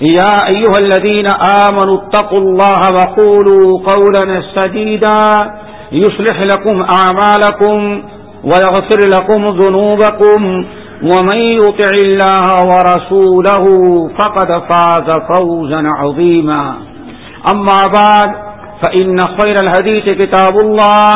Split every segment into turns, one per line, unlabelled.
يا أيها الذين آمنوا اتقوا الله وقولوا قولا سديدا يصلح لكم أعمالكم ويغفر لكم ذنوبكم ومن يطع الله ورسوله فقد فاز فوزا عظيما أما بعد فإن خير الهديث كتاب الله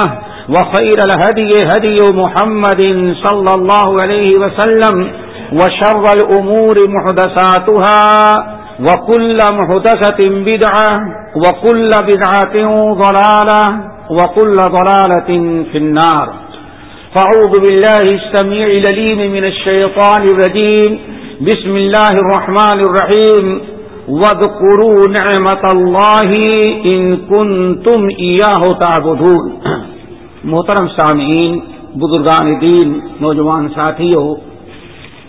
وخير الهدي هدي محمد صلى الله عليه وسلم وشر الأمور محدثاتها وكل محدثة بدعة وكل بدعة ضلالة وكل ضلالة في النار. فعوذ بالله السميع لليم من الشيطان الرجيم. بسم الله الرحمن الرحيم. واذكروا نعمة الله إن كنتم إياه تعبدون. محترم سامعین، بزرگان دین، نوجوان ساتھیوں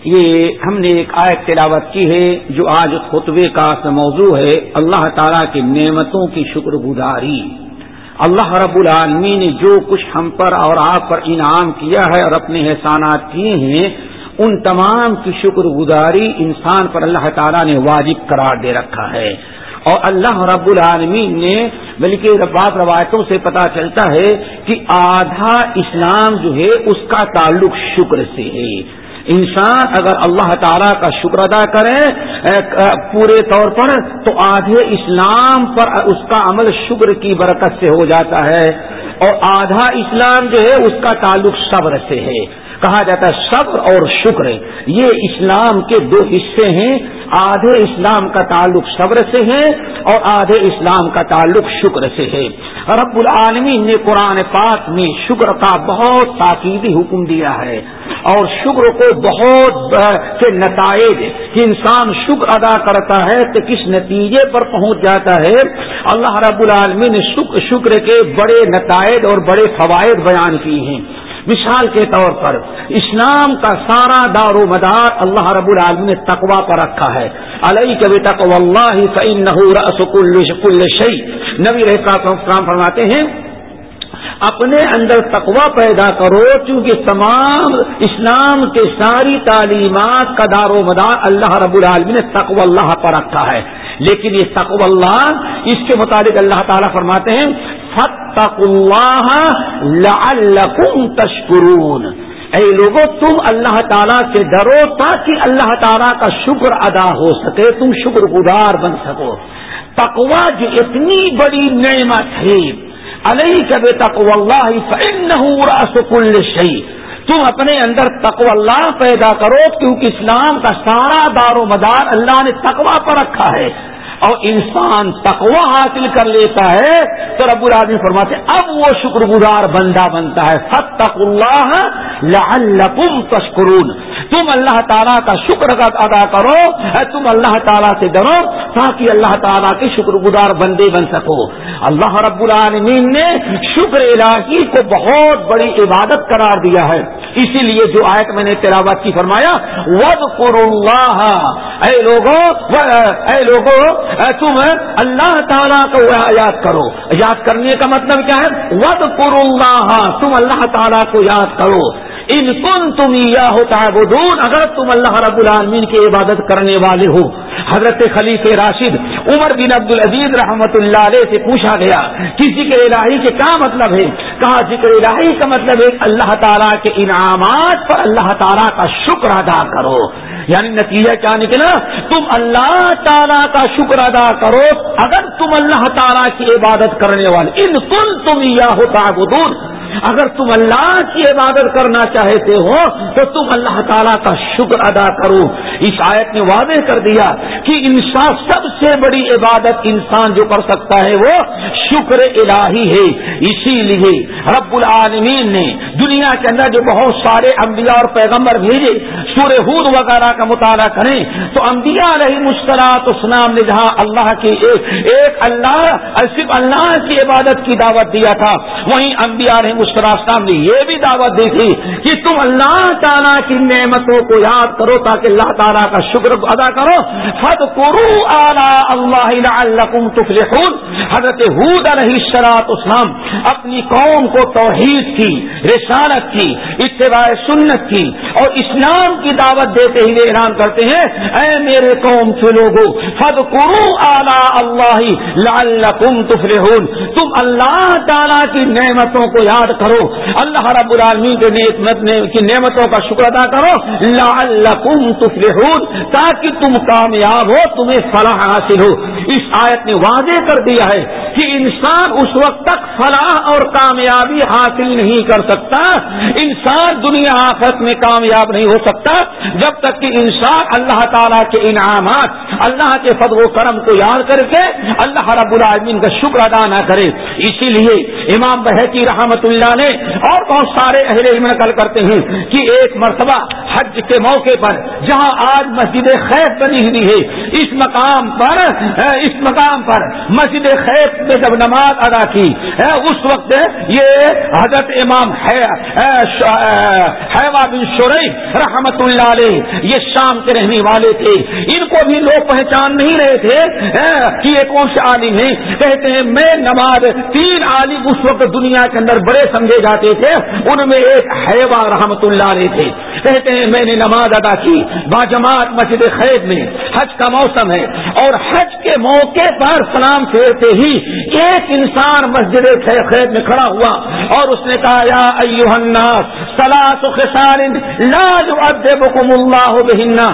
یہ ہم نے ایک آیت تلاوت کی ہے جو آج خطبے کا موضوع ہے، اللہ تعالیٰ کی نعمتوں کی شکر گزاری اللہ رب العالمی نے جو کچھ ہم پر اور آپ پر انعام کیا ہے اور اپنے احسانات کیے ہیں، ان تمام کی شکر گزاری انسان پر اللہ تعالیٰ نے واجب قرار دے رکھا ہے۔ اور اللہ رب العالمین نے، بلکہ بعض روایتوں سے پتا چلتا ہے کہ آدھا اسلام جو ہے، اس کا تعلق شکر سے ہے۔ انسان اگر اللہ تعالیٰ کا شکر ادا کرے پورے طور پر، تو آدھے اسلام پر اس کا عمل شکر کی برکت سے ہو جاتا ہے۔ اور آدھا اسلام جو ہے، اس کا تعلق صبر سے ہے۔ کہا جاتا ہے صبر اور شکر۔ یہ اسلام کے دو حصے ہیں۔ آدھے اسلام کا تعلق صبر سے ہے اور آدھے اسلام کا تعلق شکر سے ہے۔ رب العالمین نے قرآن پاک میں شکر کا بہت تاکیدی حکم دیا ہے اور شکر کو بہت سے نتائج کہ انسان شکر ادا کرتا ہے تو کس نتیجے پر پہنچ جاتا ہے؟ اللہ رب العالمین نے شکر کے بڑے نتائج اور بڑے فوائد بیان کیے ہیں۔ مثال کے طور پر، اسلام کا سارا دار و مدار اللہ رب العالمین نے تقوا پر رکھا ہے۔ علیہ کبھی تقو اللہ کل شعی نبی رہتا فرماتے ہیں، اپنے اندر تقوا پیدا کرو کیونکہ تمام اسلام کے ساری تعلیمات کا دار و مدار اللہ رب العالمین نے تقو اللہ پر رکھا ہے۔ لیکن یہ تقو اللہ، اس کے مطابق اللہ تعالیٰ فرماتے ہیں فتق اللہ لعلکم تشکرون۔ اے لوگوں تم اللہ تعالیٰ سے ڈرو تاکہ اللہ تعالیٰ کا شکر ادا ہو سکے، تم شکر گزار بن سکو۔ تقوا جو اتنی بڑی نعمت ہے۔ علیہ کب تقو اللہ کل شہی تم اپنے اندر تقو اللہ پیدا کرو، کیونکہ اسلام کا سارا دار و مدار اللہ نے تقوا پر رکھا ہے۔ اور انسان تقوا حاصل کر لیتا ہے تو رب العالمین فرماتے اب وہ شکر گزار بندہ بنتا ہے۔ فتق اللہ لعلکم تشکرون۔ تم اللہ تعالیٰ کا شکر ادا کرو تم اللہ تعالیٰ سے ڈرو تاکہ اللہ تعالیٰ کے شکر گزار بندے بن سکو۔ اللہ رب العالمین نے شکر الہی کو بہت بڑی عبادت قرار دیا ہے۔ اسی لیے جو آیت میں نے تلاوت کی فرمایا ود اللہ اے لوگوں اے لوگوں تم اللہ تعالیٰ کو یاد کرو۔ یاد کرنے کا مطلب کیا ہے؟ ود اللہ تم اللہ تعالیٰ کو یاد کرو۔ ان کن تم یا ہوتا اگر تم اللہ رب العالمین کی عبادت کرنے والے ہو۔ حضرت خلیف راشد عمر بن عبد العزیز رحمت اللہ علیہ سے پوچھا گیا، کسی کے الہی کے کیا مطلب ہے؟ کہا، ذکر الہی کا مطلب ایک اللہ تعالیٰ کے انعامات پر اللہ تعالیٰ کا شکر ادا کرو۔ یعنی نتیجہ کیا نکلا؟ تم اللہ تعالیٰ کا شکر ادا کرو، اگر تم اللہ تعالیٰ کی عبادت کرنے والے، ان کل تم یا ہوتا اگر تم اللہ کی عبادت کرنا چاہتے ہو تو تم اللہ تعالیٰ کا شکر ادا کرو۔ اس آیت نے واضح کر دیا کہ انسان سب سے بڑی عبادت انسان جو کر سکتا ہے وہ شکر الہی ہے اسی لیے رب العالمین نے دنیا کے اندر جو بہت سارے انبیاء اور پیغمبر بھیجے سورہ ہود وغیرہ کا مطالعہ کریں تو انبیاء علیہ مشکلات اسلام نے جہاں اللہ کی ایک, ایک اللہ صرف اللہ کی عبادت کی دعوت دیا تھا وہیں انبیاء علیہ مسکراسلام نے یہ بھی دعوت دی تھی کہ تم اللہ تعالیٰ کی نعمتوں کو یاد کرو تاکہ اللہ تعالیٰ کا شکر ادا کرو۔ فت کرو اللہ تفلحون۔ حضرت حود علیہ شراط اسلام اپنی قوم کو توحید کی، رسالت کی، اتباع سنت کی اور اسلام کی دعوت دیتے ہوئے اعلان کرتے ہیں، اے میرے قوم کے لوگوں فد کرو اللہ اللہ تفلحون۔ تم اللہ تعالیٰ کی نعمتوں کو یاد کرو۔ اللہ رب العالمین کے نعمتوں کا شکر ادا کرو۔ لعلکم تفلحون، تاکہ تم کامیاب ہو، تمہیں فلاح حاصل ہو۔ اس آیت نے واضح کر دیا ہے کہ ان انسان اس وقت تک فلاح اور کامیابی حاصل نہیں کر سکتا۔ انسان دنیا آفت میں کامیاب نہیں ہو سکتا، جب تک کہ انسان اللہ تعالیٰ کے انعامات، اللہ کے فضل و کرم کو یاد کر کے اللہ رب العالمین کا شکر ادا نہ کرے۔ اسی لیے امام بحقی رحمت اللہ نے اور بہت سارے اہل علم نقل کرتے ہیں کہ ایک مرتبہ حج کے موقع پر جہاں آج مسجد خیف بنی ہوئی ہے، اس مقام پر، اس مقام پر مسجد خیف میں جب نماز ادا کی۔ اس وقت یہ حضرت امام حیوا بن شورئی رحمت اللہ علیہ، یہ شام کے رہنے والے تھے۔ ان کو بھی لوگ پہچان نہیں رہے تھے۔ کہ یہ کون سے عالم ہیں؟ کہتے ہیں، میں نماز تین عالم اس وقت دنیا کے اندر بڑے سمجھے جاتے تھے۔ ان میں ایک حیوا رحمت اللہ علیہ تھے۔ کہتے ہیں، میں نے نماز ادا کی۔ باجماعت مسجد خیب میں۔ حج کا موسم ہے۔ اور حج کے موقع پر سلام پھیرتے ہی ایک انسان مسجد خیب میں کھڑا ہوا اور اس نے کہا، یا ایوہ الناس سلاس خسال لا يعذبكم اللہ بہنہ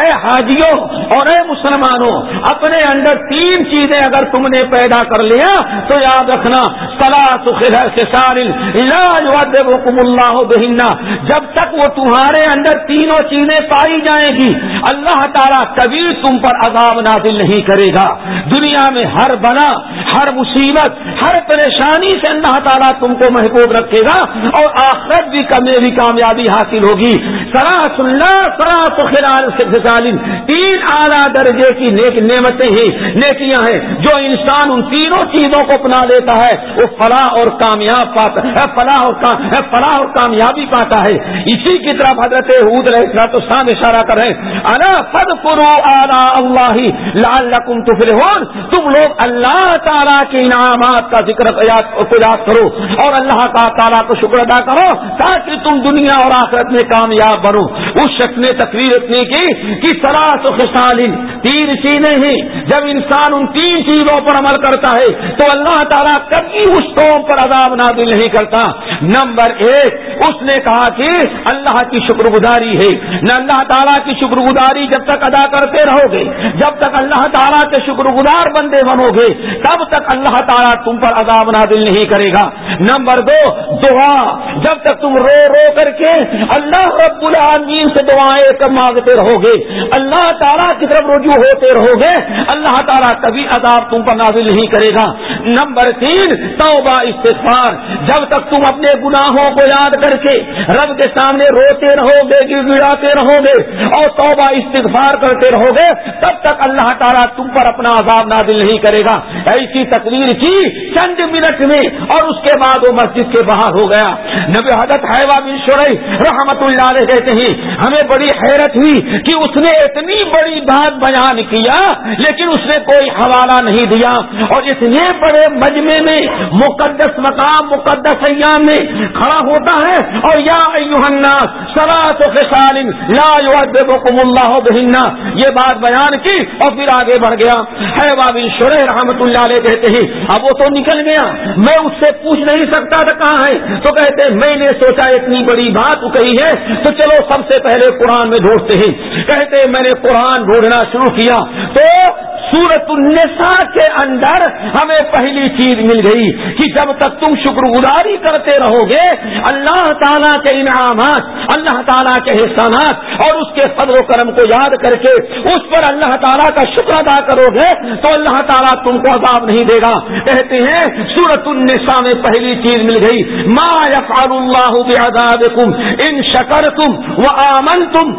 اے حاجیوں اور اے مسلمانوں اپنے اندر تین چیزیں اگر تم نے پیدا کر لیا تو یاد رکھنا سلاس خسال لا يعذبكم اللہ بہنہ جب تک وہ تمہارے اندر تینوں چیزیں پائی جائیں گی، اللہ تعالیٰ کبھی تم پر عذاب نازل نہیں کرے گا۔ دنیا میں ہر بنا، ہر مصیبت ہر پریشانی سے اللہ تعالیٰ تم کو محبوب رکھے گا اور آخرت بھی کمی کامیابی حاصل ہوگی۔ سراس اللہ سراس خلال تین اعلیٰ درجے کی نیک نعمتیں ہی نیکیاں ہیں۔ جو انسان ان تینوں چیزوں کو اپنا لیتا ہے، وہ فلاح اور کامیاب پاتا ہے، فلاح اور فلاح اور کامیابی پاتا ہے۔ اسی کی طرف حضرت حود رہے تو شام اشارہ کر رہے ہیں۔ انا فد کرو آنا اللہ لال تم لوگ اللہ تعالیٰ کے انعامات کا ذکر یاد کرو اور اللہ کا تعالیٰ کو شکر ادا کرو تاکہ تم دنیا اور آخرت میں کامیاب بنو۔ اس شخص نے تقریر اتنی کی کہ سراس خوشحالین تین چیزیں ہیں۔ جب انسان ان تین چیزوں پر عمل کرتا ہے تو اللہ تعالیٰ کبھی اس قوم پر عذاب نادل نہیں کرتا۔ نمبر ایک، اس نے کہا کہ اللہ کی شکر گزاری ہے۔ نہ اللہ تعالیٰ کی شکر گزاری جب تک ادا کرتے رہو گے، جب تک اللہ تعالیٰ کے شکر گزار بندے بنو گے، تب تک اللہ تعالیٰ تم پر عذاب نادل نہیں کرے گا۔ نمبر دو، دعا۔ جب تک تم رو رو کر کے اللہ رب العالمین سے دعائیں مانگتے رہو گے اللہ تعالیٰ کی طرف رجوع ہوتے رہو گے اللہ تعالیٰ کبھی عذاب تم پر نازل نہیں کرے گا۔ نمبر تین، توبہ، استغفار۔ جب تک تم اپنے گناہوں کو یاد کر کے رب کے سامنے روتے رہو گے گڑاتے رہو گے اور توبہ، استغفار کرتے رہو گے تب تک اللہ تعالیٰ تم پر اپنا عذاب نازل نہیں کرے گا۔ ایسی تقریر کی چند منٹ میں اور اس کے بعد وہ مسجد کے باہر ہو گیا۔ نبی حضرت حیوا بن شرئی رحمت اللہ علیہ کہتے ہیں، ہمیں بڑی حیرت ہوئی کہ اس نے اتنی بڑی بات بیان کیا، لیکن اس نے کوئی حوالہ نہیں دیا۔ اور اتنے بڑے مجمے میں، مقدس مقام، مقدس ایام میں کھڑا ہوتا ہے۔ اور یا سلاط لا اللہ بہنا یہ بات بیان کی اور پھر آگے بڑھ گیا۔ ہے بابی شرح رحمت اللہ علیہ کہتے ہیں اب وہ تو نکل گیا۔ میں اس سے پوچھ نہیں سکتا تھا کہاں ہے۔ تو کہتے، میں نے سوچا، اتنی بڑی بات کہی ہے۔ تو چلو، سب سے پہلے قرآن میں ڈھونڈتے ہیں۔ کہتے، میں نے قرآن ڈھونڈنا شروع کیا۔ تو سورت النساء کے اندر ہمیں پہلی چیز مل گئی کہ جب تک تم شکر گزاری کرتے رہو گے، اللہ تعالیٰ کے انعامات، اللہ تعالیٰ کے احسانات اور اس کے فضل و کرم کو یاد کر کے اس پر اللہ تعالیٰ کا شکر ادا کرو گے تو اللہ تعالیٰ تم کو عذاب نہیں دے گا۔ کہتے ہیں سورت النساء میں پہلی چیز مل گئی، ما یفعل اللہ بعذابکم ان شکر تم وہ آمن تم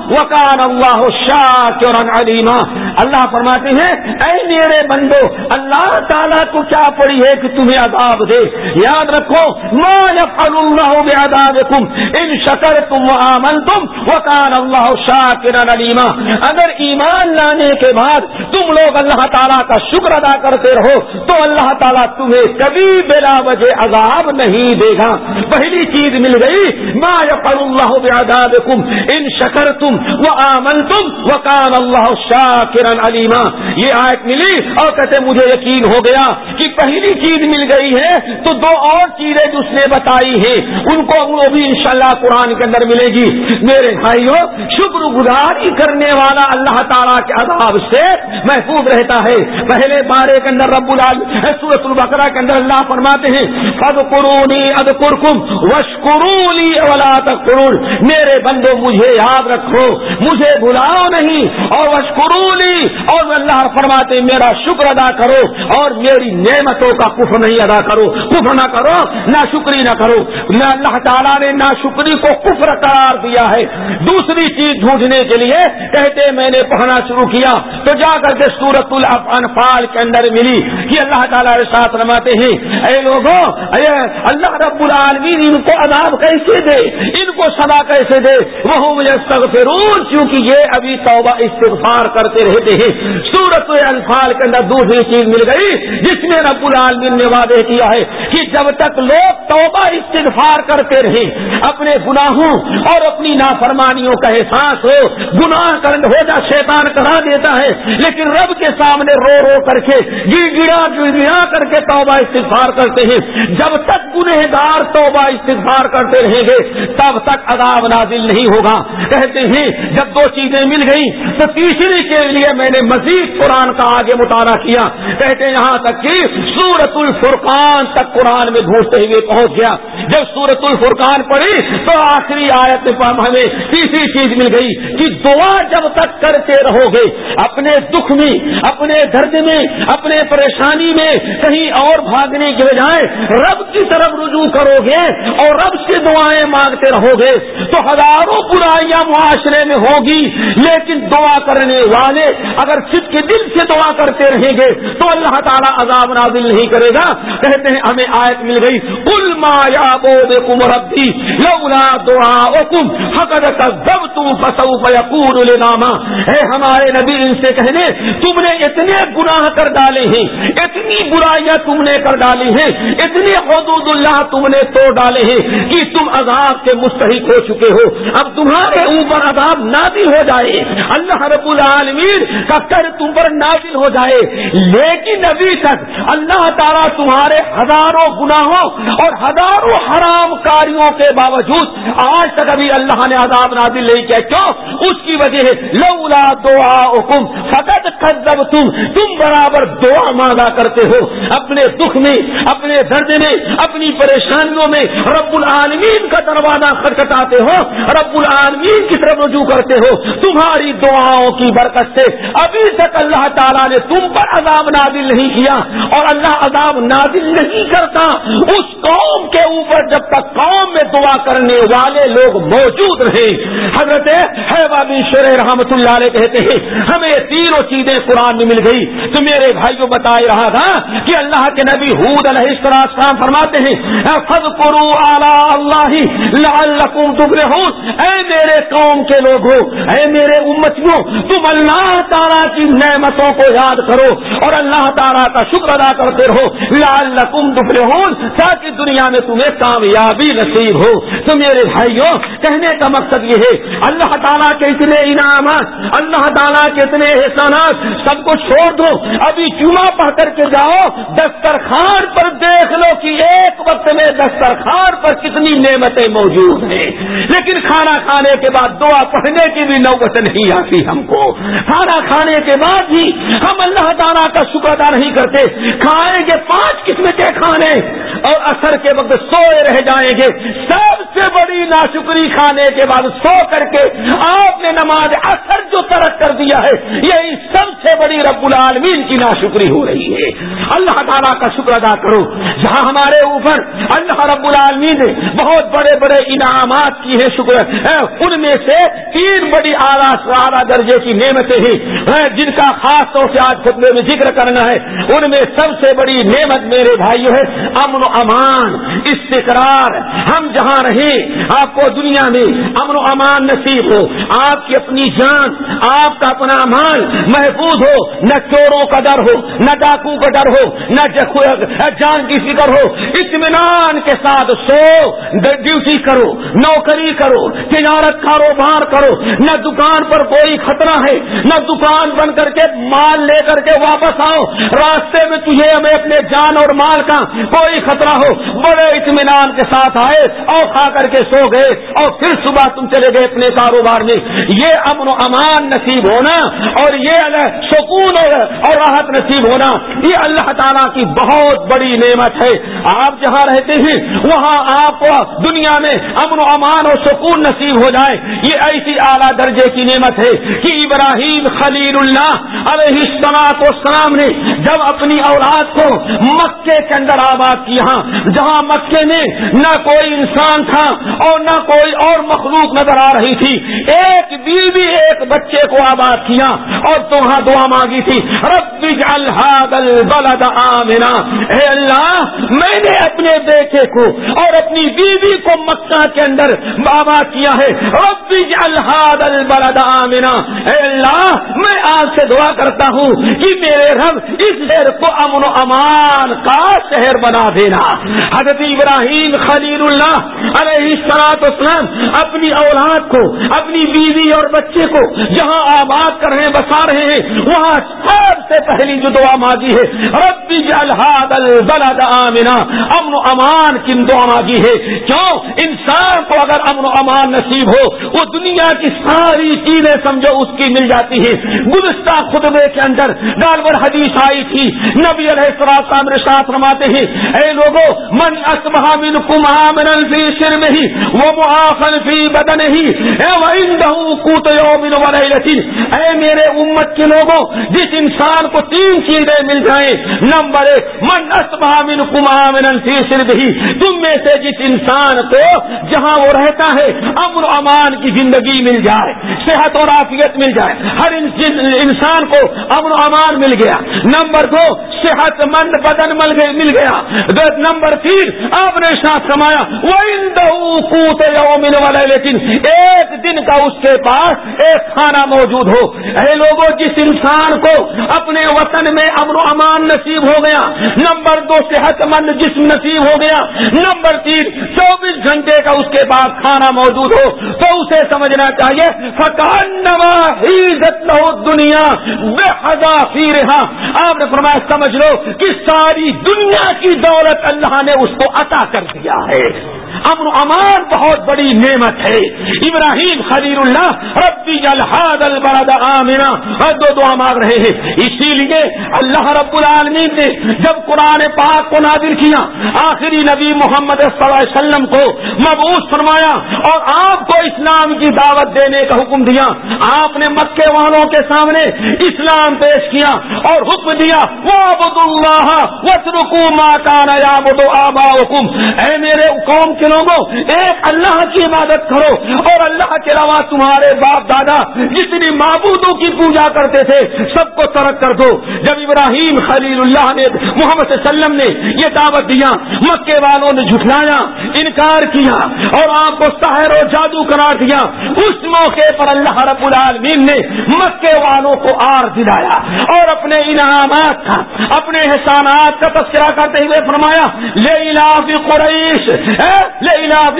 اللہ شاکرا علیما اللہ فرماتے ہیں اے میرے بندو، اللہ تعالیٰ کو کیا پڑی ہے کہ تمہیں عذاب دے؟ یاد رکھو، ما یفعل اللہ بعذابکم ان شکر تم آمن تم وہ اللہ شاکر علیما اگر ایمان لانے کے بعد تم لوگ اللہ تعالیٰ کا شکر ادا کرتے رہو، تو اللہ تعالیٰ تمہیں کبھی بلا وجہ عذاب نہیں دے گا۔ پہلی چیز مل گئی، ما یفعل اللہ بعذابکم ان شکر تم وہ آمن تم وہ کان اللہ شاکر علیما یہ آئے ملی اور کہتے مجھے یقین ہو گیا کہ پہلی چیز مل گئی ہے تو دو اور چیزیں جو اس نے بتائی ہیں، ان کو وہ بھی انشاءاللہ قرآن کے اندر ملے گی۔ میرے بھائیوں شکر گزاری کرنے والا اللہ تعالیٰ کے عذاب سے محفوظ رہتا ہے۔ پہلے بارے کے اندر رب العال سورت البقرہ کے اندر اللہ فرماتے ہیں اب قرونی اد قرکم وشکرولی اولا قرون میرے بندو، مجھے یاد رکھو، مجھے بلاؤ نہیں، اور وشکرولی اور اللہ فرما میرا شکر ادا کرو اور میری نعمتوں کا کف نہیں ادا کرو۔ کف نہ کرو، نہ شکری نہ کرو۔ نہ اللہ تعالیٰ نے نہ شکری کو کفر قرار دیا ہے۔ دوسری چیز ڈھونڈنے کے لیے کہتے میں نے پڑھنا شروع کیا۔ تو جا کر کے سورت الفال کے اندر ملی کہ اللہ تعالیٰ کے ساتھ رماتے ہیں، اے لوگوں، اے اللہ رب العالمین، ان کو عذاب کیسے دے؟ ان کو سدا کیسے دے؟ وہ مجھے سگفرون کیونکہ یہ ابھی توبہ استغفار کرتے رہتے ہیں۔ سورت انفال کے اندر دوسری چیز مل گئی، جس میں رب العالمین نے وعدے کیا ہے کہ جب تک لوگ توبہ استغفار کرتے رہے اپنے گناہوں اور اپنی نافرمانیوں کا احساس ہو، گناہ ہو جا شیطان کرا دیتا ہے، لیکن رب کے سامنے رو رو کر کے، گڑ گڑا گڑ گڑا کر کے توبہ استغفار کرتے ہیں۔ جب تک گنہگار توبہ استغفار کرتے رہیں گے، تب تک عذاب نازل نہیں ہوگا۔ کہتے ہیں، جب دو چیزیں مل گئی تو تیسری کے لیے میں نے مزید قرآن کا آگے مطالعہ کیا، کہتے یہاں تک کہ سورت الفرقان تک قرآن میں گھوستے ہوئے پہنچ گیا۔ جب سورت الفرقان پڑھی تو آخری آیت ہمیں تیسری چیز مل گئی کہ دعا جب تک کرتے رہو گے اپنے دکھ میں، اپنے درد میں، اپنے پریشانی میں، کہیں اور بھاگنے کے بجائے رب کی طرف رجوع کرو گے اور رب سے دعائیں مانگتے رہو گے تو ہزاروں برائیاں معاشرے میں ہوگی، لیکن دعا کرنے والے اگر صرف کے دل سے دعا کرتے رہیں گے تو اللہ تعالیٰ عذاب نازل نہیں کرے گا۔ کہتے ہیں، ہمیں آیت مل گئی۔ کل مایا بو بے کم ربی لولا دعا کم حقد کا دب تم فسو پور ناما ہے ہمارے نبی، ان سے کہنے، تم نے اتنے گناہ کر ڈالے ہیں، اتنی برائیاں تم نے کر ڈالی ہیں اتنے حدود اللہ تم نے توڑ ڈالے ہیں کہ تم عذاب کے مستحق ہو چکے ہو۔ اب تمہارے اوپر عذاب نازل ہو جائے۔ اللہ رب العالمین کا کر تم پر نازل ہو جائے۔ لیکن ابھی تک اللہ تعالیٰ تمہارے ہزاروں گناہوں اور ہزاروں حرام کاریوں کے باوجود آج تک ابھی اللہ نے عذاب نازل نہیں کیا۔ کیوں؟ اس کی وجہ ہے، لولا دعا حکم فقط قدب تم تم برابر دعا مانگا کرتے ہو۔ اپنے دکھ میں، اپنے درد میں، اپنی پریشانیوں میں رب العالمین کا دروازہ خرکٹاتے ہو۔ رب العالمین کی طرف رجوع کرتے ہو۔ تمہاری دعاؤں کی برکت سے ابھی تک اللہ تعالیٰ نے تم پر عذاب نازل نہیں کیا اور اللہ عذاب نازل نہیں کرتا۔ اس قوم کے اوپر جب تک قوم میں دعا دعا کرنے والے لوگ موجود رہے، حضرت شر رحمت اللہ علیہ کہتے ہیں، ہمیں تینوں چیزیں قرآن میں مل گئی۔ تو میرے بھائی کو بتا رہا تھا کہ اللہ کے نبی حود علیہ السلام فرماتے ہیں فض کرو اللہ اے میرے قوم کے لوگ ہو اے میرے امتیوں، تم اللہ تعالیٰ کی نعمتوں کو یاد کرو اور اللہ تعالیٰ کا شکر ادا کرتے رہو۔ لال لکم تاکہ دنیا میں تمہیں کامیابی نصیب ہو۔ تو میرے بھائیوں، کہنے کا مقصد یہ ہے، اللہ تعالیٰ کے اتنے انعامات، اللہ تعالیٰ کے اتنے احسانات، سب کو چھوڑ دو۔ ابھی جمعہ پڑھ کر کے جاؤ، دسترخوان پر دیکھ لو کہ ایک وقت میں دسترخوان پر کتنی نعمتیں موجود ہیں۔ لیکن کھانا کھانے کے بعد دعا پڑھنے کی بھی نوبت نہیں آتی ہم کو۔ کھانا کھانے کے بعد بھی ہم اللہ تعالیٰ کا شکر ادا نہیں کرتے۔ کھائیں گے پانچ قسم کے کھانے اور اثر کے وقت سوئے رہ جائیں گے۔ سب سے بڑی ناشکری کھانے کے بعد سو کر کے آپ نے نماز اثر جو ترک کر دیا ہے، یہی سب سے بڑی رب العالمین کی ناشکری ہو رہی ہے۔ اللہ تعالیٰ کا شکر ادا کرو۔ جہاں ہمارے اوپر اللہ رب العالمین نے بہت بڑے بڑے انعامات کی ہے شکر۔ ان میں سے تین بڑی اعلیٰ اعلیٰ درجے کی نعمتیں ہی جن کا خاص طور سے آج خطبے میں ذکر کرنا ہے۔ ان میں سب سے بڑی نعمت میرے بھائیوں ہے، امن و امان، استقرار۔ ہم جہاں رہیں، آپ کو دنیا میں امن و امان نصیب ہو۔ آپ کی اپنی جان، آپ کا اپنا مال محفوظ ہو۔ نہ چوروں کا ڈر ہو، نہ ڈاکو کا ڈر ہو، نہ جان کی فکر ہو۔ اطمینان کے ساتھ سو، ڈیوٹی کرو، نوکری کرو، تجارت کاروبار کرو۔ نہ دکان پر کوئی خطرہ ہے، نہ دکان بن کر کے مال لے کر کے واپس آؤ۔ راستے میں تجھے ہمیں اپنے جان اور مال کا کوئی خطرہ ہو۔ بڑے اطمینان کے ساتھ آئے اور کھا کر کے سو گئے اور پھر صبح تم چلے گئے اپنے کاروبار میں۔ یہ امن و امان نصیب ہونا اور یہ سکون اور راحت نصیب ہونا، یہ اللہ تعالیٰ کی بہت بڑی نعمت ہے۔ آپ جہاں رہتے ہیں، وہاں آپ دنیا میں امن و امان اور سکون نصیب ہو جائے۔ یہ ایسی اعلیٰ درجے کی نعمت ہے کہ ابراہیم خلیل اللہ علیہ سلام نے جب اپنی اولاد کو مکے کے اندر آباد کیا، جہاں مکے میں نہ کوئی انسان تھا اور نہ کوئی اور مخلوق نظر آ رہی تھی، ایک بیوی، ایک بچے کو آباد کیا اور تو وہاں دعا مانگی تھی، رب الحاد البلد آمنا۔ اے اللہ، میں نے اپنے بیٹے کو اور اپنی بیوی کو مکہ کے اندر بابا کیا ہے۔ رب الحاد البلد آمنا۔ اے اللہ، میں آج سے دعا کرتا ہوں کہ میرے رب اس شہر کو امن و امان کا شہر بنا دینا۔ حضرت ابراہیم خلیل اللہ علیہ سلاد اسلام اپنی اولاد کو، اپنی بیوی اور بچے کو جہاں آباد کر رہے ہیں، بسا رہے ہیں، وہاں سب سے پہلے پہلی جو دعا مانگی ہے ربی الحاد البلد آمنا۔ امن و امان کی دعا مانگی ہے؟ کیوں؟ انسان کو اگر امن و امان نصیب ہو، وہ دنیا کی ساری چیزیں سمجھو، اس کی مل جاتی ہے گزشتہ خطبے کے اندر ڈالور حدیث آئی تھی۔ نبی علیہ السلام رشاط رماتے ہیں، اے لوگوں من اسبہ من کم آمن فی شرم ہی وہ معافن فی بدن ہی اے وعندہو قوت یومن ولیلتی اے میرے امت کے لوگوں جس انسان کو تین چیزیں مل جائیں۔ نمبر ایک، من اسبہ من کم ہی تم میں سے جس انسان کو جہاں وہ رہتا ہے، امن و امان کی زندگی مل جائے، صحت اور عافیت مل جائے۔ ہر انسان کو امن و امان مل گیا۔ نمبر دو، صحت مند بدن مل گیا۔ نمبر تین، آپ نے ساتھ سمایا وہ مل والا لیکن ایک دن کا اس کے پاس ایک کھانا موجود ہو۔ اے لوگوں، جس انسان کو اپنے وطن میں امن و امان نصیب ہو گیا۔ نمبر دو صحت مند جسم نصیب ہو گیا۔ نمبر تین، چوبیس گھنٹے کا اس کے پاس کھانا موجود ہو۔ تو اسے سمجھنا چاہیے فکان نما ہی دنیا بے حضا فی رہا آپ نے فرمایا، سمجھ لو کہ ساری دنیا کی دولت اللہ نے اس کو عطا کر دیا ہے۔ امن امان بہت بڑی نعمت ہے۔ ابراہیم خلیل اللہ، ربی الحاد البرد آمنا۔ دو دعا مانگ رہے ہیں۔ اسی لیے اللہ رب العالمین نے جب قرآن پاک کو نازل کیا، آخری نبی محمد صلی اللہ علیہ وسلم کو مبوس فرمایا اور آپ کو اسلام کی دعوت دینے کا حکم دیا۔ آپ نے مکے والوں کے سامنے اسلام پیش کیا اور حکم دیا وہ ابود اللہ وسرکو ماتا نیا بدو آبا حکم اے میرے قوم کے لوگوں، ایک اللہ کی عبادت کرو اور اللہ کے علاوہ تمہارے باپ دادا جتنی معبودوں کی پوجا کرتے تھے، سب کو ترک کر دو۔ جب ابراہیم خلیل اللہ نے، محمد صلی اللہ علیہ وسلم نے یہ دعوت دیا، مکے والوں نے جھٹلایا، انکار کیا اور آپ کو سحر و جادو قرار دیا۔ اس موقع پر اللہ رب العالمین نے مکے والوں کو آر دلایا اور اپنے انعامات کا، اپنے احسانات کا تذکرہ کرتے ہوئے فرمایا لے علاف قریش لے علاف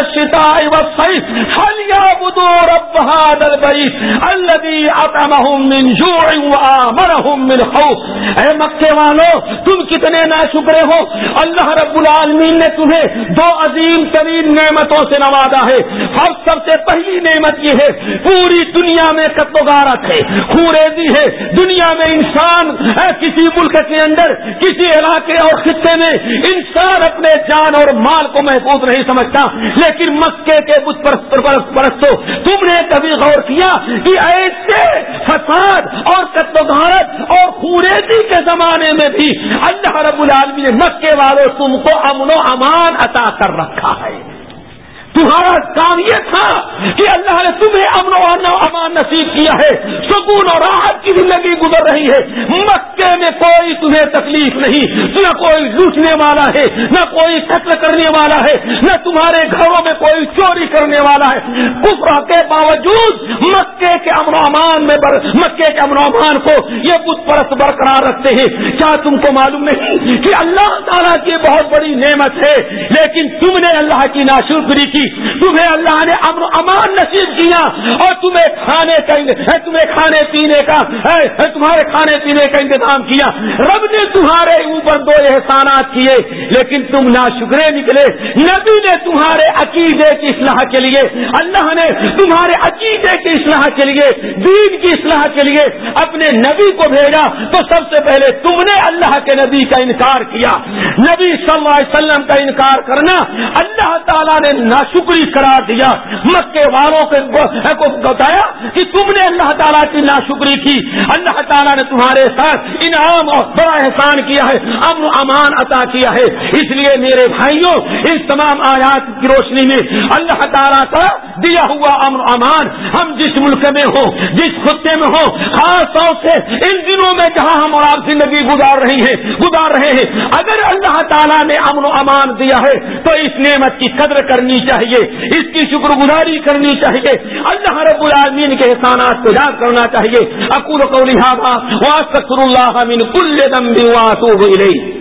الشتاء والصيف فليعبدوا رب هذا البيت الذي اطعمهم من جوع وآمنهم من خوف؟ اے مکے والو، تم کتنے نا شکرے ہو؟ اللہ رب العالمین نے تمہیں دو عظیم ترین نعمتوں سے نوازا ہے۔ ہر سب سے پہلی نعمت یہ ہے، پوری دنیا میں کتوگارت ہے، خوریزی ہے۔ دنیا میں انسان کسی ملک کے اندر، کسی علاقے اور خطے میں انسان اپنے جان اور مال کو محفوظ نہیں سمجھتا، لیکن مکے کے بت پرستوں تم نے کبھی غور کیا کہ ایسے فساد اور کتوگارت اور خوریزی کے زمانے میں بھی اللہ رب العالمین نے مکے والوں تم کو امن و امان عطا کر رکھا ہے۔ تمہارا کام یہ تھا کہ اللہ نے تمہیں امن و امان نصیب کیا ہے۔ سکون اور راحت کی زندگی گزر رہی ہے۔ مکے میں کوئی تمہیں تکلیف نہیں۔ نہ کوئی لوٹنے والا ہے، نہ کوئی قتل کرنے والا ہے، نہ تمہارے گھروں میں کوئی چوری کرنے والا ہے۔ کفر کے باوجود مکے کے امن و امان میں بر... مکے کے امن و امان کو یہ بت پرست برقرار رکھتے ہیں۔ کیا تم کو معلوم نہیں کہ اللہ تعالیٰ کی بہت بڑی نعمت ہے، لیکن تم کی ناشکری کی۔ تمہیں اللہ نے امن امان نصیب کیا اور تمہیں کھانے کا تمہیں کھانے پینے کا تمہارے کھانے پینے کا انتظام کیا۔ رب نے تمہارے اوپر دو احسانات کیے، لیکن تم نہ شکرے نکلے۔ نبی نے تمہارے عقیدے کی اصلاح کے لیے، اللہ نے تمہارے عقیدے کی اصلاح کے لیے، دین کی اصلاح کے لیے اپنے نبی کو بھیجا۔ تو سب سے پہلے تم نے اللہ کے نبی کا انکار کیا۔ نبی صلی اللہ علیہ وسلم کا انکار کرنا، اللہ تعالیٰ نے نہ شکری قرار دیا۔ مکے والوں کو بتایا کہ تم نے اللہ تعالیٰ کی ناشکری کی۔ اللہ تعالیٰ نے تمہارے ساتھ انعام اور بڑا احسان کیا ہے، امن امان عطا کیا ہے۔ اس لیے میرے بھائیوں، اس تمام آیات کی روشنی میں اللہ تعالیٰ کا دیا ہوا امن امان، ہم جس ملک میں ہوں، جس خطے میں ہوں، خاص طور سے ان دنوں میں جہاں ہم اور آپ زندگی گزار رہی ہیں، گزار رہے ہیں۔ اگر اللہ تعالیٰ نے امن و امان دیا ہے، تو اس نعمت کی قدر کرنی چاہیے۔ اس کی شکر گزاری کرنی کرنی چاہیے۔ اللہ رب العالمین کے احسانات کو یاد کرنا چاہیے۔ اکول کو لہٰذا واسطر اللہ من کل دم واتوب الیہ۔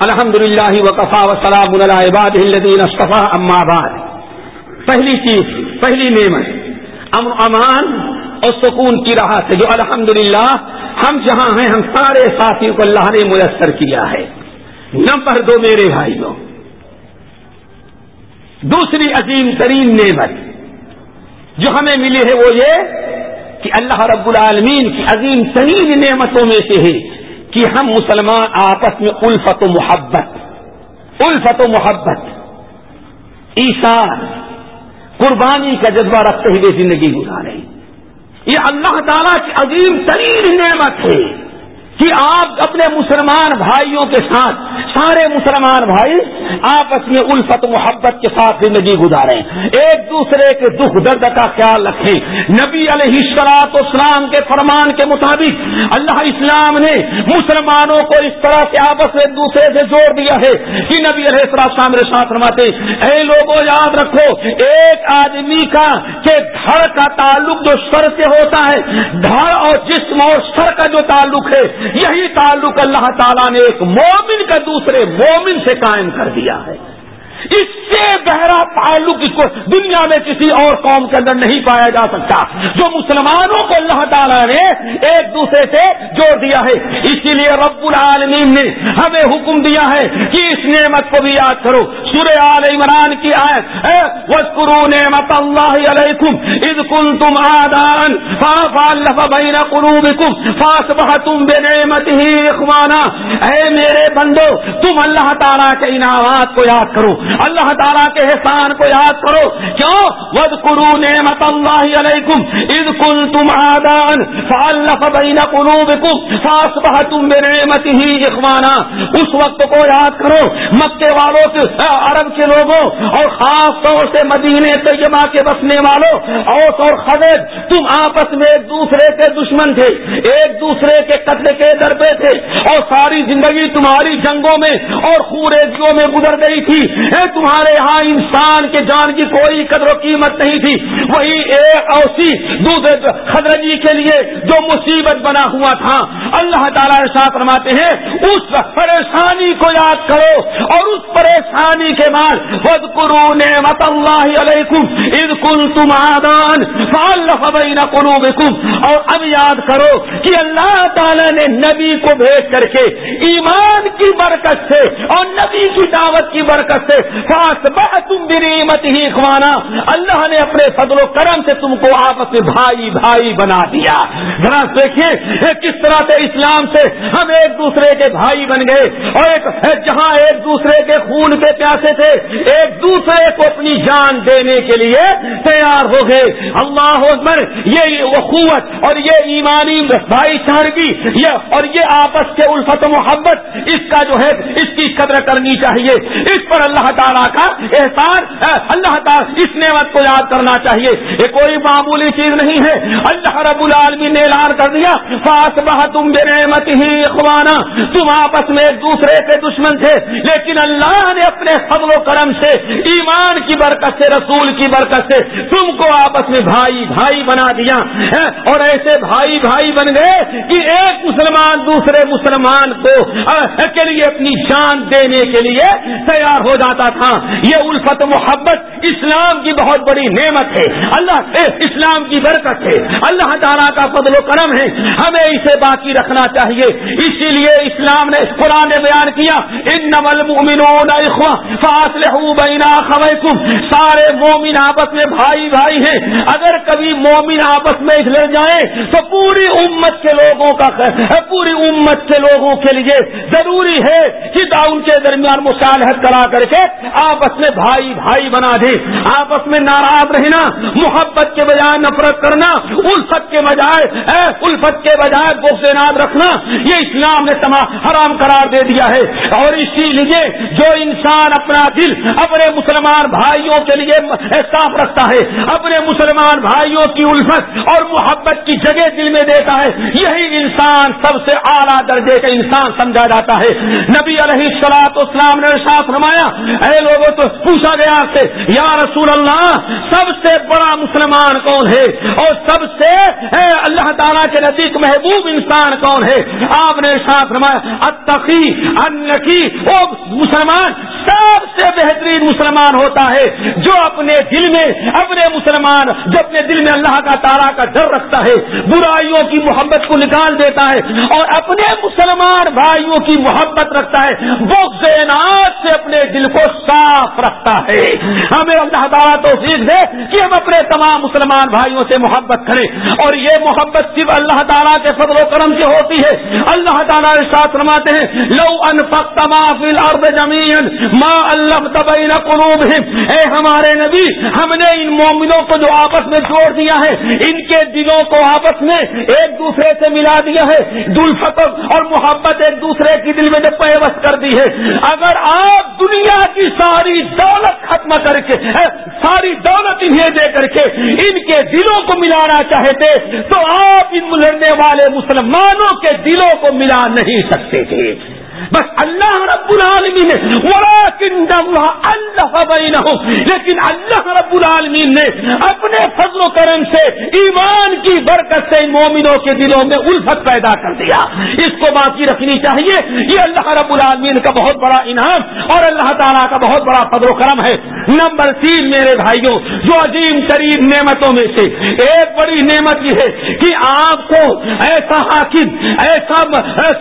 الحمد للہ وقفا وسلام العباد الدین اصطفیٰ اما بعد۔ پہلی چیز، پہلی نعمت۔ امن امان اور سکون کی راحت ہے جو الحمدللہ ہم جہاں ہیں، ہم سارے ساتھیوں کو اللہ نے میسر کیا ہے۔ نمبر دو میرے بھائیوں۔ دوسری عظیم ترین نعمت جو ہمیں ملی ہے وہ یہ کہ اللہ رب العالمین کی عظیم ترین نعمتوں میں سے ہے کہ ہم مسلمان آپس میں الفت و محبت، الفت و محبت ایسان قربانی کا جذبہ رکھتے ہوئے زندگی گزارے یہ اللہ تعالیٰ کی عظیم ترین نعمت ہے۔ کہ آپ اپنے مسلمان بھائیوں کے ساتھ، سارے مسلمان بھائی، آپس میں الفت محبت کے ساتھ زندگی گزاریں۔ ایک دوسرے کے دکھ درد کا خیال رکھیں۔ نبی علیہ السلاط اسلام کے فرمان کے مطابق اللہ اسلام نے مسلمانوں کو اس طرح سے آپس میں ایک دوسرے سے جوڑ دیا ہے کہ نبی علیہ السلام میرے ساتھ فرماتے اے لوگوں یاد رکھو، ایک آدمی کا کہ دھڑ کا تعلق جو سر سے ہوتا ہے دھڑ اور جسم اور سر کا جو تعلق ہے یہی تعلق اللہ تعالیٰ نے ایک مومن کا دوسرے مومن سے قائم کر دیا ہے۔ اس
سے گہرا تعلق اس کو دنیا میں کسی اور قوم کے اندر نہیں پایا جا سکتا۔ جو مسلمانوں کو اللہ تعالیٰ نے ایک دوسرے سے جوڑ دیا ہے۔ اسی لیے رب العالمین نے ہمیں حکم دیا ہے کہ اس نعمت کو بھی یاد کرو۔ سورہ آل عمران کی آیت وَذْكُرُوا نعمت اللہ علیکم اذ کنتم آدان فَافَالَّفَ بَيْنَ قُلُوبِكُمْ فَاسْبَحَتُمْ بِنِعْمَتِهِ اخوانا اے میرے بندو، تم اللہ تعالیٰ کے انعامات کو یاد کرو۔ اللہ تعالیٰ کے احسان کو یاد کرو۔ کیوں؟ وَذْكُرُوا نعمت اللہ علیکم اذ کنتم آدان فَالَّفَ بَيْنَ قُلُوبِكُمْ اخوانا اس وقت کو یاد کرو، مکے والوں کے عرب کے لوگوں، اور خاص طور سے مدینے طیبہ کے بسنے والوں، اوس اور خدر تم آپس میں ایک دوسرے کے دشمن تھے، ایک دوسرے کے قتل کے دربے تھے، اور ساری زندگی تمہاری جنگوں میں اور خوریزیوں میں گزر گئی تھی۔ اے تمہارے یہاں انسان کے جان کی کوئی قدر و قیمت نہیں تھی۔ وہی ایک اوسی، دوسرے خدرجی کے لیے جو مصیبت بنا ہوا تھا۔ اللہ تعالیٰ ساتھ رماتے ہیں، اس پریشانی کو یاد کرو اور اس پریشانی کے بعد خود کرو نعمت اللہ علیکم عید کل تم آدان بین قلوبکم۔ اور اب یاد کرو کہ اللہ تعالی نے نبی کو بھیج کر کے ایمان کی برکت سے اور نبی کی دعوت کی برکت سے فاس بہ تم بریمت ہی خوانا اللہ نے اپنے فضل و کرم سے تم کو آپس میں بھائی بھائی بنا دیا۔ ذرا دیکھیے کس طرح سے اسلام سے ہم ایک دوسرے کے بھائی بن گئے اور ایک جہاں ایک دوسرے کے خون کے پیاسے تھے، ایک دوسرے کو اپنی جان دینے کے لیے تیار ہو گئے۔ اللہ اکبر یہ اخوت اور یہ ایمانی بھائی چارگی، یہ اور یہ آپس کے الفت محبت، اس کا جو ہے، اس کی قدر کرنی چاہیے۔ اس پر اللہ تعالیٰ کا احسان اللہ تعالیٰ اس نعمت کو یاد کرنا چاہیے۔ یہ کوئی معمولی چیز نہیں ہے۔ اللہ رب العالمین نے اعلان کر دیا فاس بہ تم بے نعمت ہی اخوانا تم آپس میں ایک دوسرے کے دشمن تھے، لیکن اللہ نے اپنے فضل و کرم سے، ایمان کی برکت سے، رسول کی برکت سے تم کو آپس میں بھائی بھائی بنا دیا۔ اور ایسے بھائی بھائی بن گئے کہ ایک مسلمان دوسرے مسلمان کو کے لیے اپنی جان دینے کے لیے تیار ہو جاتا تھا۔ یہ الفت محبت اسلام کی بہت بڑی نعمت ہے۔ اللہ اسلام کی برکت ہے۔ اللہ تعالیٰ کا فضل و کرم ہے۔ ہمیں اسے باقی رکھنا چاہیے۔ اسی لیے اسلام نے قرآن نے بیان کیا ان نمل بینا خویکم سارے مومن آپس میں بھائی بھائی ہیں۔ اگر کبھی مومن آپس میں لڑ جائیں تو پوری امت کے لوگوں کا پوری امت کے لوگوں کے لیے ضروری ہے۔ کہ ان کے درمیان مصالحت کرا کر کے آپس میں بھائی بھائی بنا دے آپس میں ناراض رہنا، محبت کے بجائے نفرت کرنا، الفت کے بجائے الفت کے بجائے بوسے ناد رکھنا، یہ اسلام نے تمام حرام قرار دے دیا ہے۔ اور اسی لیے جو انسان اپنا دل اپنے مسلمان بھائیوں کے لیے صاف رکھتا ہے، اپنے مسلمان بھائیوں کی الفت اور محبت کی جگہ دل میں دیتا ہے، یہی انسان سب سے اعلیٰ درجے کا انسان سمجھا جاتا ہے۔ نبی علیہ سلاط اسلام نے ساتھ رمایا اے لوگوں، تو پوچھا گیا سے، یا رسول اللہ، سب سے بڑا مسلمان کون ہے؟ اور سب سے، اے اللہ تعالیٰ کے نزدیک محبوب انسان کون ہے؟ آپ نے ساتھ رمایا اتقی، انکی، وہ مسلمان سب سے بہترین مسلمان ہوتا ہے جو اپنے دل میں، اپنے مسلمان جو اپنے دل میں اللہ کا تارا کا ڈر رکھتا ہے، برائیوں کی محبت کو نکال دیتا ہے اور اپنے مسلمان بھائیوں کی محبت رکھتا ہے، وہ زینات سے اپنے دل کو صاف رکھتا ہے۔ ہمیں اللہ تعالیٰ تو سیکھ دے کہ ہم اپنے تمام مسلمان بھائیوں سے محبت کریں۔ اور یہ محبت صرف اللہ تعالیٰ کے فضل و کرم سے ہوتی ہے۔ اللہ تعالیٰ ساتھ رماتے ہیں، لو ان فکتما ماں اللہ تبین قلوب اے ہمارے نبی، ہم نے ان مومنوں کو جو آپس میں جوڑ دیا ہے، ان کے دلوں کو آپس میں ایک دوسرے سے ملا دیا ہے۔ دل اور محبت ایک دوسرے کی دل میں جو پیوست کر دی ہے۔ اگر آپ دنیا کی ساری دولت ختم کر کے ساری دولت انہیں دے کر کے ان کے دلوں کو ملانا چاہتے، تو آپ ان لڑنے والے مسلمانوں کے دلوں کو ملا نہیں سکتے تھے۔ بس اللہ رب العالمین نے اللہ لیکن اللہ رب العالمین نے اپنے فضل و کرم سے ایمان کی برکت سے مومنوں کے دلوں میں الفت پیدا کر دیا۔ اس کو باقی رکھنی چاہیے۔ یہ اللہ رب العالمین کا بہت بڑا انعام اور اللہ تعالیٰ کا بہت بڑا فضل و کرم ہے۔ نمبر تین میرے بھائیوں، جو عظیم ترین نعمتوں میں سے ایک بڑی نعمت یہ ہے کہ آپ کو ایسا حاکم، ایسا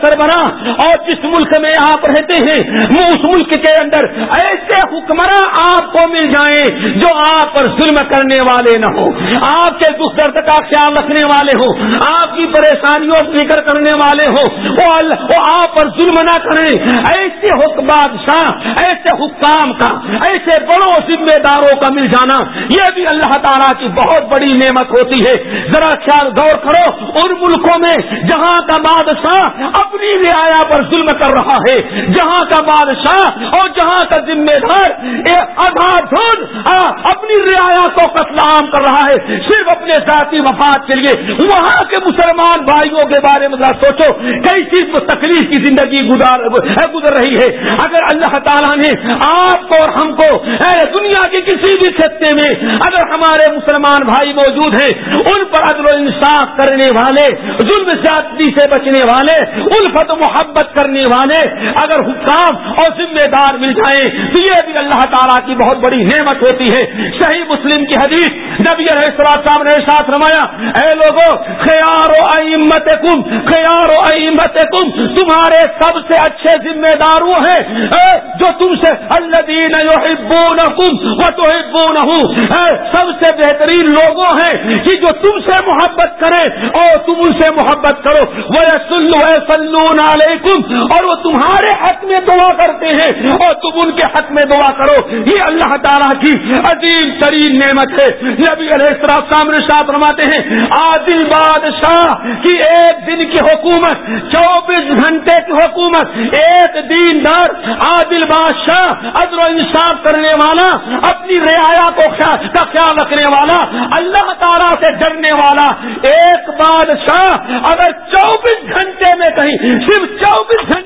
سربراہ اور جس ملک میں آپ رہتے ہیں اس ملک کے اندر ایسے حکمراں آپ کو مل جائیں جو آپ پر ظلم کرنے والے نہ ہو آپ کے دکھ درد کا خیال رکھنے والے ہو آپ کی پریشانیوں فکر کرنے والے ہو وہ آپ پر ظلم نہ کریں۔ ایسے بادشاہ، ایسے حکام کا، ایسے بڑوں ذمہ داروں کا مل جانا، یہ بھی اللہ تعالیٰ کی بہت بڑی نعمت ہوتی ہے۔ ذرا خیال غور کرو، ان ملکوں میں جہاں کا بادشاہ اپنی رعایا پر ظلم کر رہا ہے۔ جہاں کا بادشاہ اور جہاں کا ذمہ دار اپنی رعایا کو قتل عام کر رہا ہے۔ صرف اپنے ذاتی مفاد کے لیے۔ وہاں کے مسلمان بھائیوں کے بارے میں سوچو کئی چیز تکلیف کی زندگی گزر رہی ہے۔ اگر اللہ تعالیٰ نے آپ کو اور ہم کو دنیا کے کسی بھی خطے میں اگر ہمارے مسلمان بھائی موجود ہیں، ان پر عدل و انصاف کرنے والے، ظلم زیادتی سے بچنے والے، الفت محبت کرنے والے اگر حکام اور ذمہ دار مل جائیں، تو یہ بھی اللہ تعالیٰ کی بہت بڑی نعمت ہوتی ہے۔ صحیح مسلم کی حدیث نبی علیہ السلام صاحب نے ساتھ رمایا اے لوگوں خیار و امت کم خیار و امت کم تمہارے سب سے اچھے ذمہ دار وہ ہیں جو تم سے اللہ دین سب سے بہترین لوگوں ہیں، کہ جو تم سے محبت کرے اور تم ان سے محبت کرو۔ وہ سلو ہے سلون علیکم اور وہ تمہارے حق میں دعا کرتے ہیں اور تم ان کے حق میں دعا کرو۔ یہ اللہ تعالیٰ کی عظیم ترین نعمت ہے۔ نبی علیہ السلام سامنے ساتھ رواتے ہیں، عادل بادشاہ کی ایک دن کی حکومت، چوبیس گھنٹے کی حکومت، ایک دین دار عادل بادشاہ ادر و انصاف کرنے والا، اپنی رعایا کو کا خیال رکھنے والا، اللہ تعالیٰ سے ڈرنے والا۔ ایک بادشاہ اگر چوبیس گھنٹے میں کہیں، صرف چوبیس گھنٹے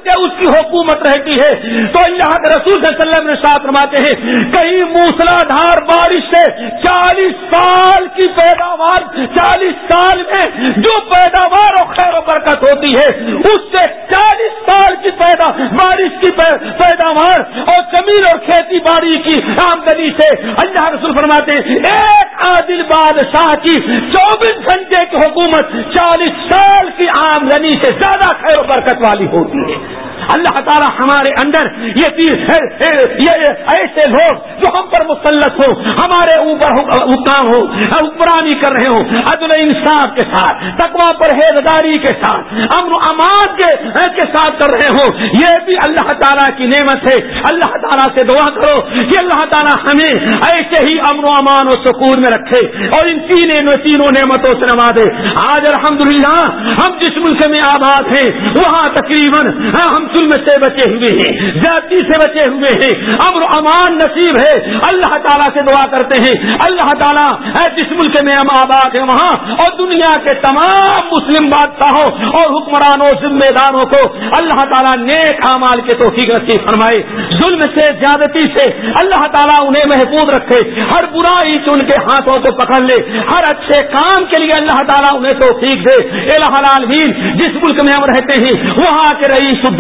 کی حکومت رہتی ہے تو اللہ کے رسول صلی اللہ علیہ وسلم نے ساتھ رواتے ہیں کہیں موسلا دھار بارش سے چالیس سال کی پیداوار، چالیس سال میں جو پیداوار اور خیر و برکت ہوتی ہے، اس سے چالیس سال کی پیدا، بارش کی پیداوار اور زمین اور کھیتی باڑی کی آمدنی سے اللہ رسول فرماتے ہیں، ایک عادل بادشاہ کی چوبیس گھنٹے کی حکومت چالیس سال کی آمدنی سے زیادہ خیر و برکت والی ہوتی ہے۔ اللہ تعالیٰ ہمارے اندر یہ ایسے لوگ جو ہم پر مسلط ہو ہمارے اوپر حکام ہو حکمرانی کر رہے ہوں، عدل انصاف کے ساتھ تقوا پرہیزگاری کے ساتھ، امن و امان کے ساتھ کر رہے ہوں۔ یہ بھی اللہ تعالیٰ کی نعمت ہے۔ اللہ تعالیٰ سے دعا کرو کہ اللہ تعالیٰ ہمیں ایسے ہی امن و امان و سکون میں رکھے اور ان تینوں تینوں نعمتوں سے نوازے۔ آج الحمدللہ، ہم جس ملک میں آباد ہیں، وہاں تقریباً ہاں، ہم ظلم سے بچے ہوئے ہیں جاتی سے بچے ہوئے ہیں۔ امر امان نصیب ہے۔ اللہ تعالیٰ سے دعا کرتے ہیں۔ اللہ تعالیٰ جس ملک میں ہم آباد ہیں وہاں اور دنیا کے تمام مسلم بادشاہوں اور حکمرانوں ذمہ داروں کو اللہ تعالیٰ نیک امال کے توفیق نصیب فرمائے۔ ظلم سے، زیادتی سے اللہ تعالیٰ انہیں محفوظ رکھے۔ ہر برائی سے ان کے ہاتھوں کو پکڑ لے۔ ہر اچھے کام کے لیے اللہ تعالیٰ انہیں توفیق دے۔ العالمین، جس ملک میں ہم رہتے ہیں، وہاں کے رئیس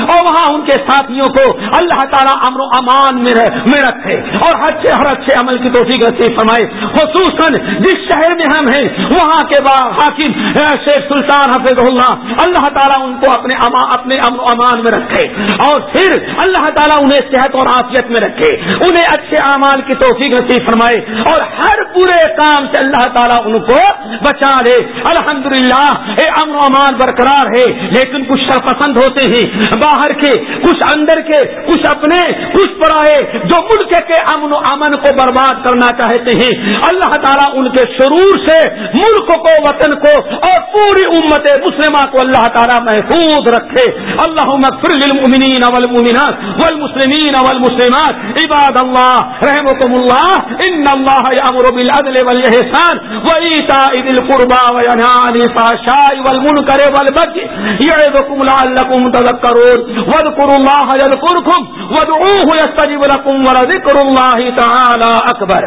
اور وہاں ان کے ساتھیوں کو اللہ تعالیٰ امن و امان میں رکھے اور اچھے ہر اچھے عمل کی توفیق نصیب فرمائے۔ خصوصاً جس شہر میں ہم ہیں، وہاں کے حاکم شیخ سلطان حفظ اللہ اللہ تعالیٰ ان کو اپنے اپنے امن و امان میں رکھے اور پھر اللہ تعالیٰ انہیں صحت اور عافیت میں رکھے۔ انہیں اچھے اعمال کی توفیق نصیب فرمائے اور ہر برے کام سے اللہ تعالیٰ ان کو بچا لے۔ الحمد للہ امن و امان برقرار ہے، لیکن کچھ سرپسند ہوتے ہیں۔ باہر کے، کچھ اندر کے، کچھ اپنے، کچھ پڑائے جو ملک کے امن و امن کو برباد کرنا چاہتے ہیں۔ اللہ تعالیٰ ان کے شرور سے ملک کو، وطن کو اور پوری امت مسلمہ کو اللہ تعالیٰ محفوظ رکھے۔ اللہ للمؤمنین والمؤمنات والمسلمین والمسلمات۔ عباد اللہ رحمكم اللہ۔ ان اللہ یامر بالعدل والاحسان وایتاء ذی القربى وینهى عن الفحشاء والمنکر والبغي یعظکم لعلکم تذکرون۔ تسحرون واذكروا الله يذكركم وادعوه يستجب لكم ولذكر الله تعالى أكبر.